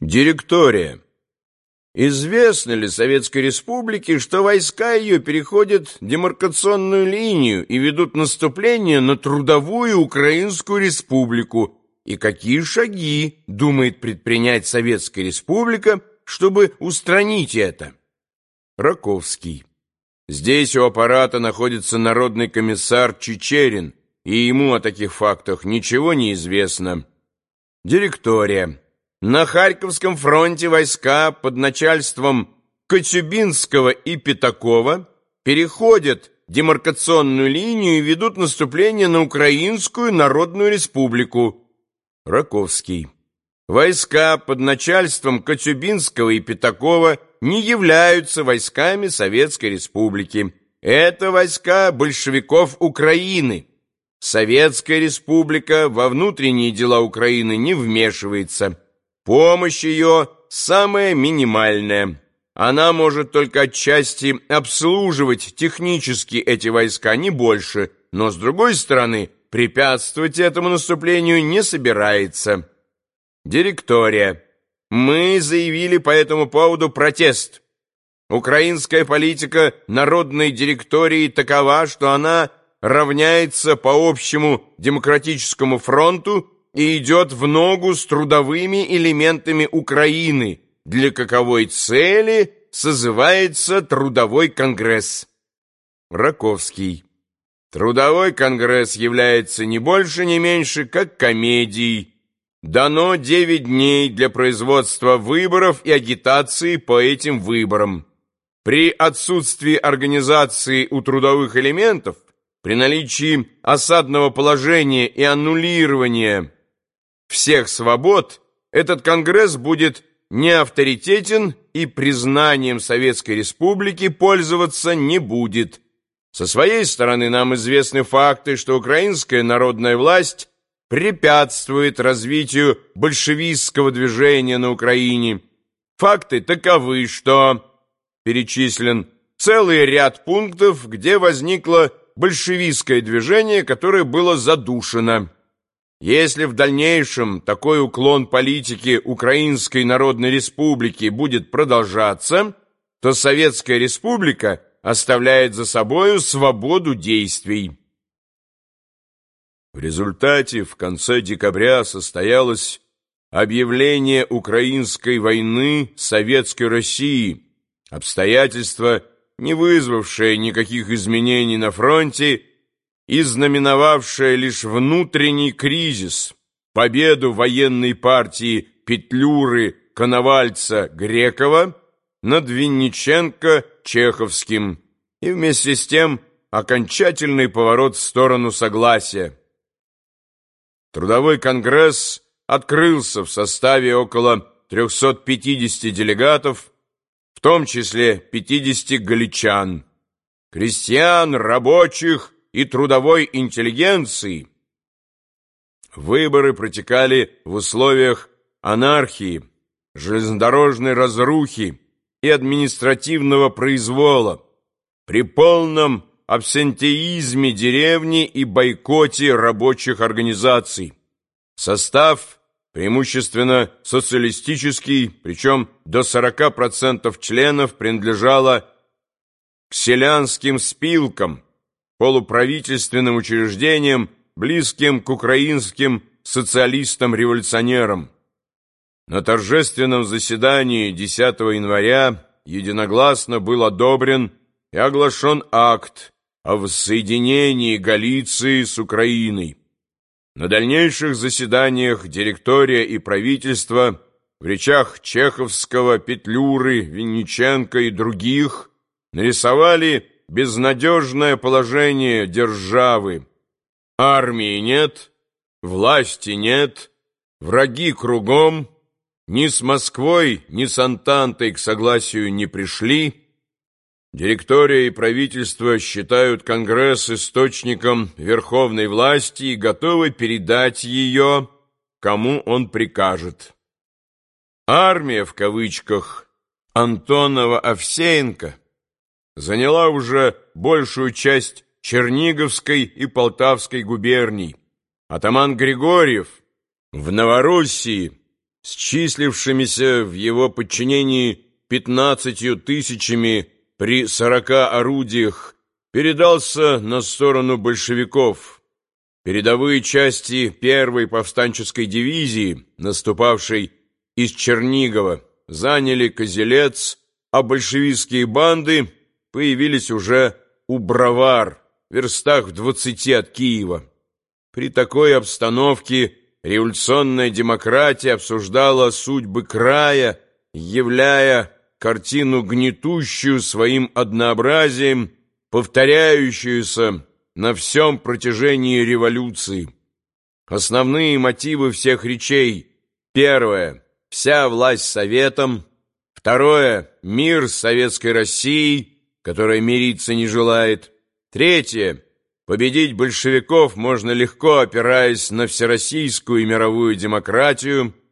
Директория. Известно ли Советской Республике, что войска ее переходят демаркационную линию и ведут наступление на трудовую Украинскую Республику, и какие шаги думает предпринять Советская Республика, чтобы устранить это? Раковский. Здесь у аппарата находится народный комиссар Чечерин, и ему о таких фактах ничего не известно. Директория. На Харьковском фронте войска под начальством Коцюбинского и Пятакова переходят демаркационную линию и ведут наступление на Украинскую Народную Республику. Раковский. Войска под начальством Коцюбинского и Пятакова не являются войсками Советской Республики. Это войска большевиков Украины. Советская Республика во внутренние дела Украины не вмешивается. Помощь ее самая минимальная. Она может только отчасти обслуживать технически эти войска, не больше, но, с другой стороны, препятствовать этому наступлению не собирается. Директория. Мы заявили по этому поводу протест. Украинская политика народной директории такова, что она равняется по общему демократическому фронту и идет в ногу с трудовыми элементами Украины, для каковой цели созывается Трудовой конгресс. Раковский. Трудовой конгресс является не больше, не меньше, как комедией. Дано 9 дней для производства выборов и агитации по этим выборам. При отсутствии организации у трудовых элементов, при наличии осадного положения и аннулирования всех свобод, этот Конгресс будет неавторитетен и признанием Советской Республики пользоваться не будет. Со своей стороны нам известны факты, что украинская народная власть препятствует развитию большевистского движения на Украине. Факты таковы, что перечислен целый ряд пунктов, где возникло большевистское движение, которое было задушено. Если в дальнейшем такой уклон политики Украинской Народной Республики будет продолжаться, то Советская Республика оставляет за собою свободу действий. В результате в конце декабря состоялось объявление украинской войны Советской России, обстоятельства, не вызвавшее никаких изменений на фронте и знаменовавшая лишь внутренний кризис, победу военной партии Петлюры, Коновальца, Грекова над Винниченко, Чеховским и вместе с тем окончательный поворот в сторону согласия. Трудовой конгресс открылся в составе около 350 делегатов, в том числе 50 галичан, крестьян, рабочих и трудовой интеллигенции, выборы протекали в условиях анархии, железнодорожной разрухи и административного произвола, при полном абсентеизме деревни и бойкоте рабочих организаций. Состав преимущественно социалистический, причем до 40% членов принадлежало к селянским спилкам, полуправительственным учреждением, близким к украинским социалистам-революционерам. На торжественном заседании 10 января единогласно был одобрен и оглашен акт о воссоединении Галиции с Украиной. На дальнейших заседаниях директория и правительство в речах Чеховского, Петлюры, Винниченко и других нарисовали безнадежное положение державы. Армии нет, власти нет, враги кругом, ни с Москвой, ни с Антантой к согласию не пришли. Директория и правительство считают Конгресс источником верховной власти и готовы передать ее, кому он прикажет. «Армия» в кавычках Антонова-Овсеенко – заняла уже большую часть Черниговской и Полтавской губерний. Атаман Григорьев в Новороссии с числившимися в его подчинении пятнадцатью тысячами при сорока орудиях, передался на сторону большевиков. Передовые части первой повстанческой дивизии, наступавшей из Чернигова, заняли Козелец, а большевистские банды появились уже у Бровар, в верстах в двадцати от Киева. При такой обстановке революционная демократия обсуждала судьбы края, являя картину гнетущую своим однообразием, повторяющуюся на всем протяжении революции. Основные мотивы всех речей. Первое. Вся власть советом. Второе. Мир с советской Россией, которая мириться не желает. Третье. Победить большевиков можно легко, опираясь на всероссийскую и мировую демократию –